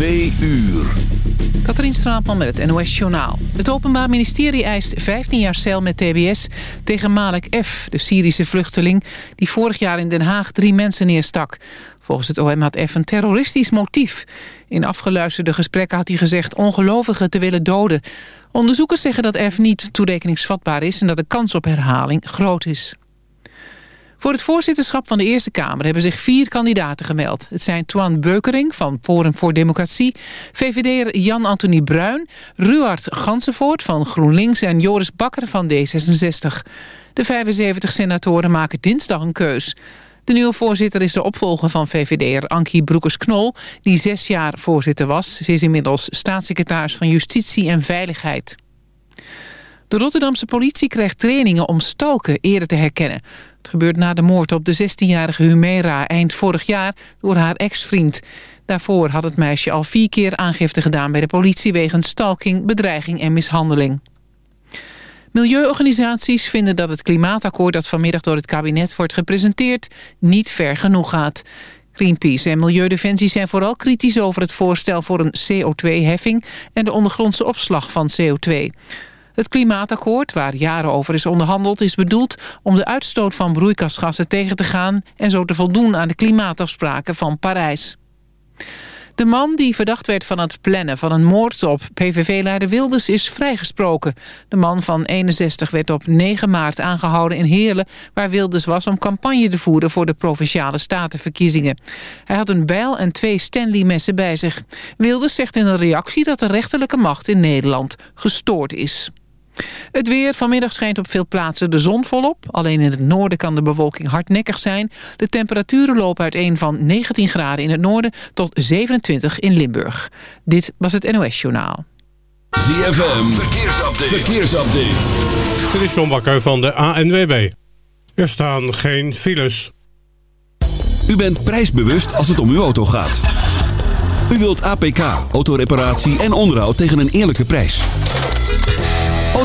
Twee uur. Katrien Straatman met het NOS Journaal. Het Openbaar Ministerie eist 15 jaar cel met TBS tegen Malek F., de Syrische vluchteling... die vorig jaar in Den Haag drie mensen neerstak. Volgens het OM had F een terroristisch motief. In afgeluisterde gesprekken had hij gezegd ongelovigen te willen doden. Onderzoekers zeggen dat F niet toerekeningsvatbaar is... en dat de kans op herhaling groot is. Voor het voorzitterschap van de Eerste Kamer hebben zich vier kandidaten gemeld. Het zijn Twan Beukering van Forum voor Democratie, VVD'er Jan-Anthony Bruin, Ruard Gansenvoort van GroenLinks en Joris Bakker van D66. De 75 senatoren maken dinsdag een keus. De nieuwe voorzitter is de opvolger van VVD'er Ankie Broekers-Knol... die zes jaar voorzitter was. Ze is inmiddels staatssecretaris van Justitie en Veiligheid. De Rotterdamse politie krijgt trainingen om stalken eerder te herkennen. Het gebeurt na de moord op de 16-jarige Humera eind vorig jaar door haar ex-vriend. Daarvoor had het meisje al vier keer aangifte gedaan bij de politie... wegens stalking, bedreiging en mishandeling. Milieuorganisaties vinden dat het klimaatakkoord... dat vanmiddag door het kabinet wordt gepresenteerd... niet ver genoeg gaat. Greenpeace en Milieudefensie zijn vooral kritisch over het voorstel... voor een CO2-heffing en de ondergrondse opslag van CO2. Het klimaatakkoord, waar jaren over is onderhandeld... is bedoeld om de uitstoot van broeikasgassen tegen te gaan... en zo te voldoen aan de klimaatafspraken van Parijs. De man die verdacht werd van het plannen van een moord op PVV-leider Wilders is vrijgesproken. De man van 61 werd op 9 maart aangehouden in Heerlen... waar Wilders was om campagne te voeren voor de Provinciale Statenverkiezingen. Hij had een bijl en twee Stanley-messen bij zich. Wilders zegt in een reactie dat de rechterlijke macht in Nederland gestoord is. Het weer. Vanmiddag schijnt op veel plaatsen de zon volop. Alleen in het noorden kan de bewolking hardnekkig zijn. De temperaturen lopen uiteen van 19 graden in het noorden tot 27 in Limburg. Dit was het NOS Journaal. ZFM. Verkeersupdate. Verkeersupdate. Dit is John Bakker van de ANWB. Er staan geen files. U bent prijsbewust als het om uw auto gaat. U wilt APK, autoreparatie en onderhoud tegen een eerlijke prijs.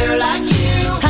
girl like you.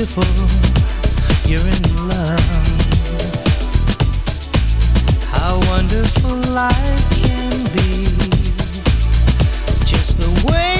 beautiful. You're in love. How wonderful life can be. Just the way.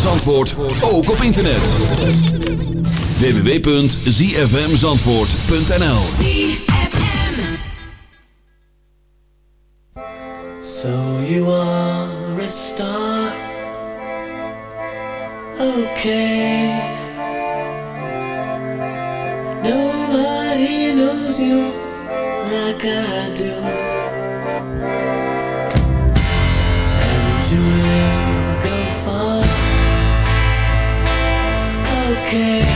van Zandvoort ook op internet. www.zfmzandvoort.nl So you are a star. Okay. Nobody knows you like I do. And you Okay.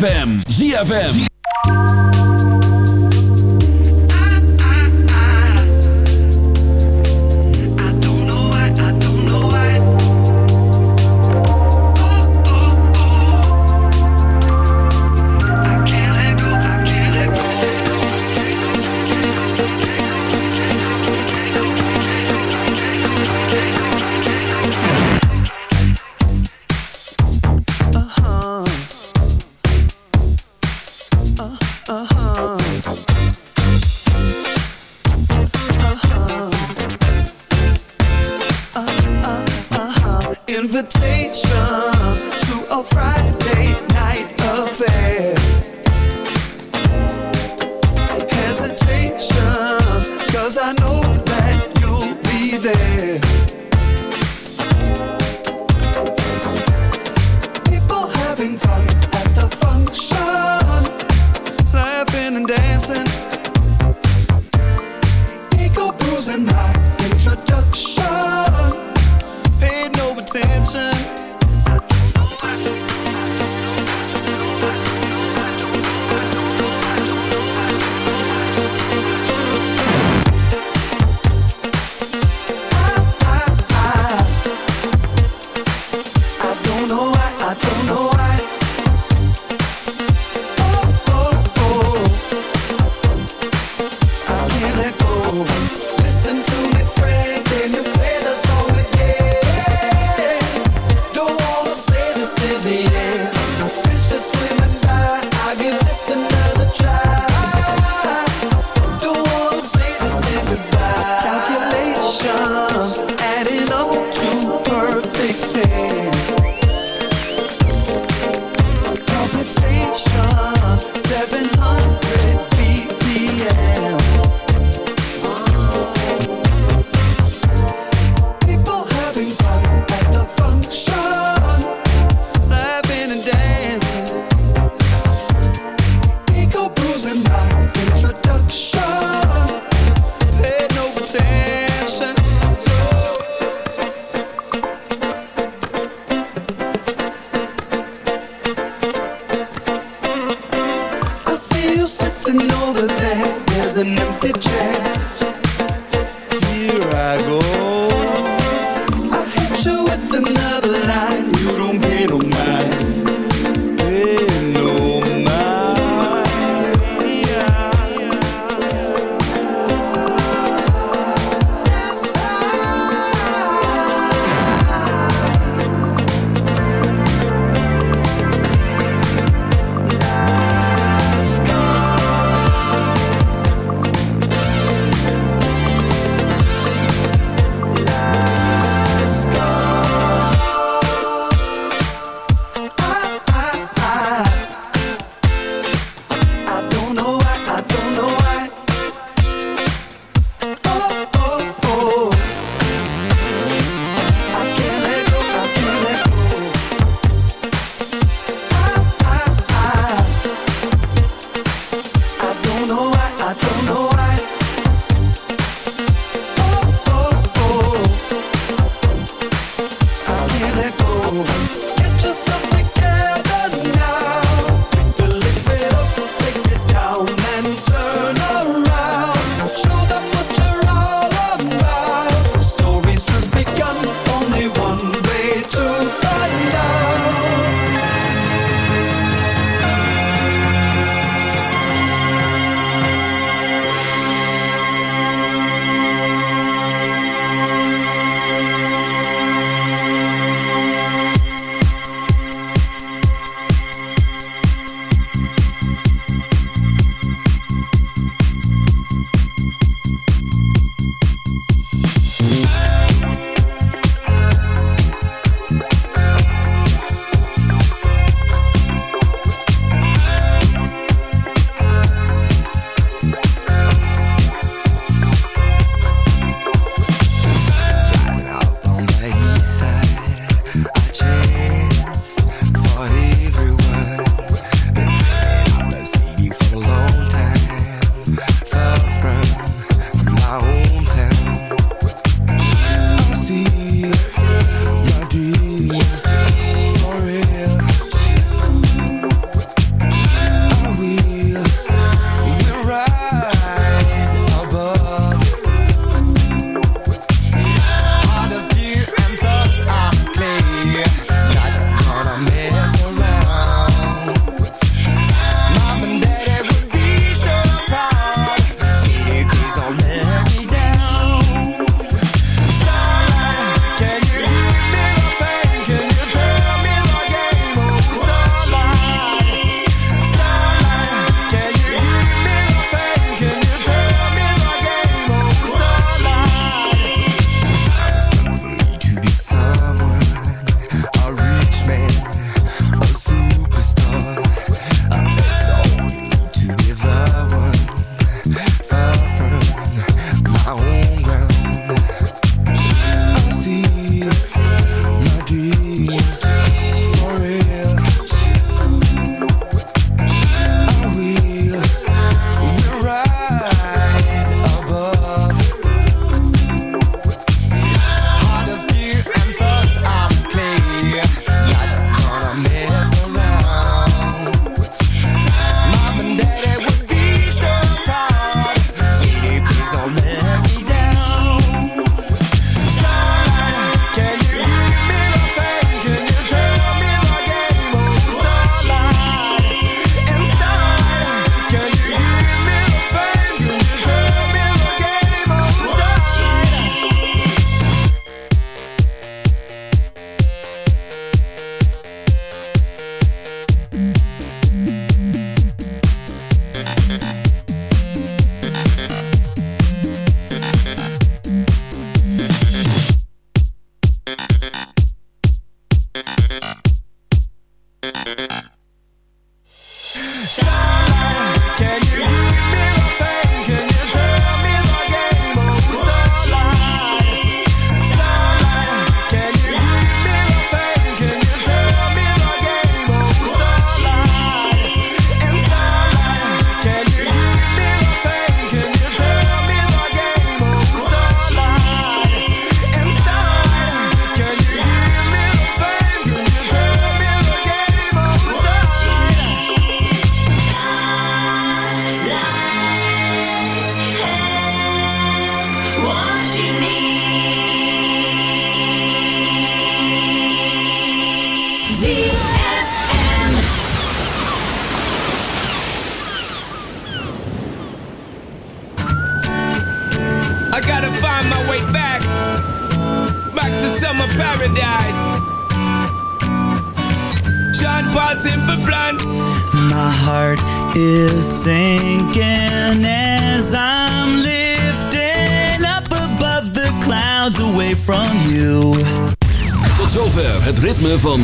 ZFM. ZFM.